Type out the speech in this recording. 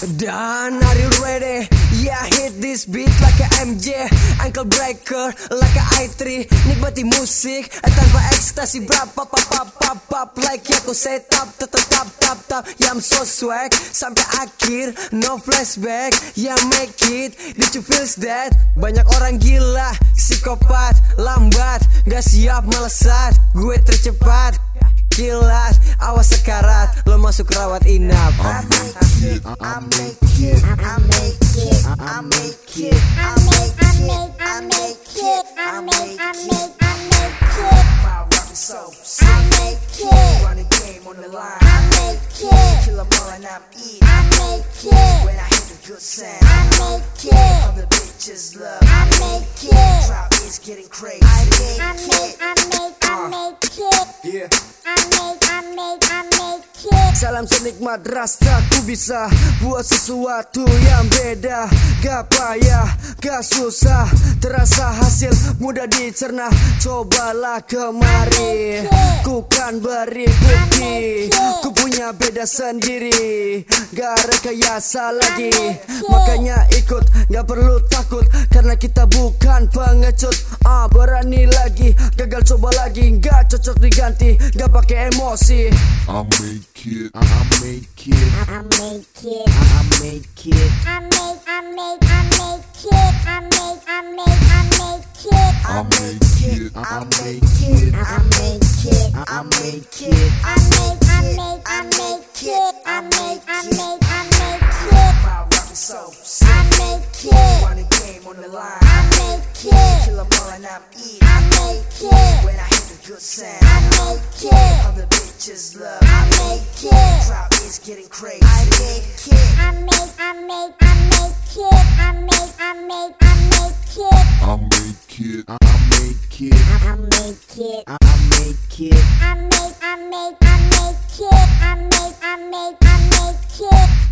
Dan, are you ready? Yeah, hit this beat like a MJ Ankle breaker like a i3 Nikmati musik tanpa ekstasi. Berapa pap pap pap pap Like ya ku setup tetep tap tap tap Yeah I'm so swag. Sampai akhir no flashback. Yeah make it. Did you feel that? Banyak orang gila Psikopat Lambat. Gak siap melesat Gue tercepat. Kilat, awas sekarat Lo masuk rawat inap. Make it, I make it, I make it, I make it, I make it, I make it, I make it, I make it. My rocket soaps, I make it. Run the game on the line, I make it. Kill 'em all and I'm eating, I make it. When I hit the good sound, I make it. All the bitches love, I make it. Crowd is getting crazy, I make it. It. Salam senikmat rasa ku bisa Buat sesuatu yang beda. Gak payah, gak susah Terasa hasil mudah dicerna. Cobalah kemari Ku kan beri bukti. Ku punya beda sendiri Gak rekayasa lagi. Makanya ikut, gak perlu takut Karena kita bukan pengecut. Ah berani lagi, gagal coba lagi. Gak cocok diganti, gak pakai emosi. I make it, I make it, I make it. I make it, I make, I make, I make it. I make, I make, I make it. I make it, I make it, I make it, I make it, I make, I make, I make it. I make, I make, I make it. my rocket soaps. I make it. Run the game on the line, I make it. Kill 'em all and I'm eating. I make it. When I hit the good sound, I make it. all the bitches love, I make it. crowd is getting crazy. I make it. I make, I make, I make it. I make, I make, I make it. I make it, I make it, I make it. I make it. I make, I make, I make it. I make, I make,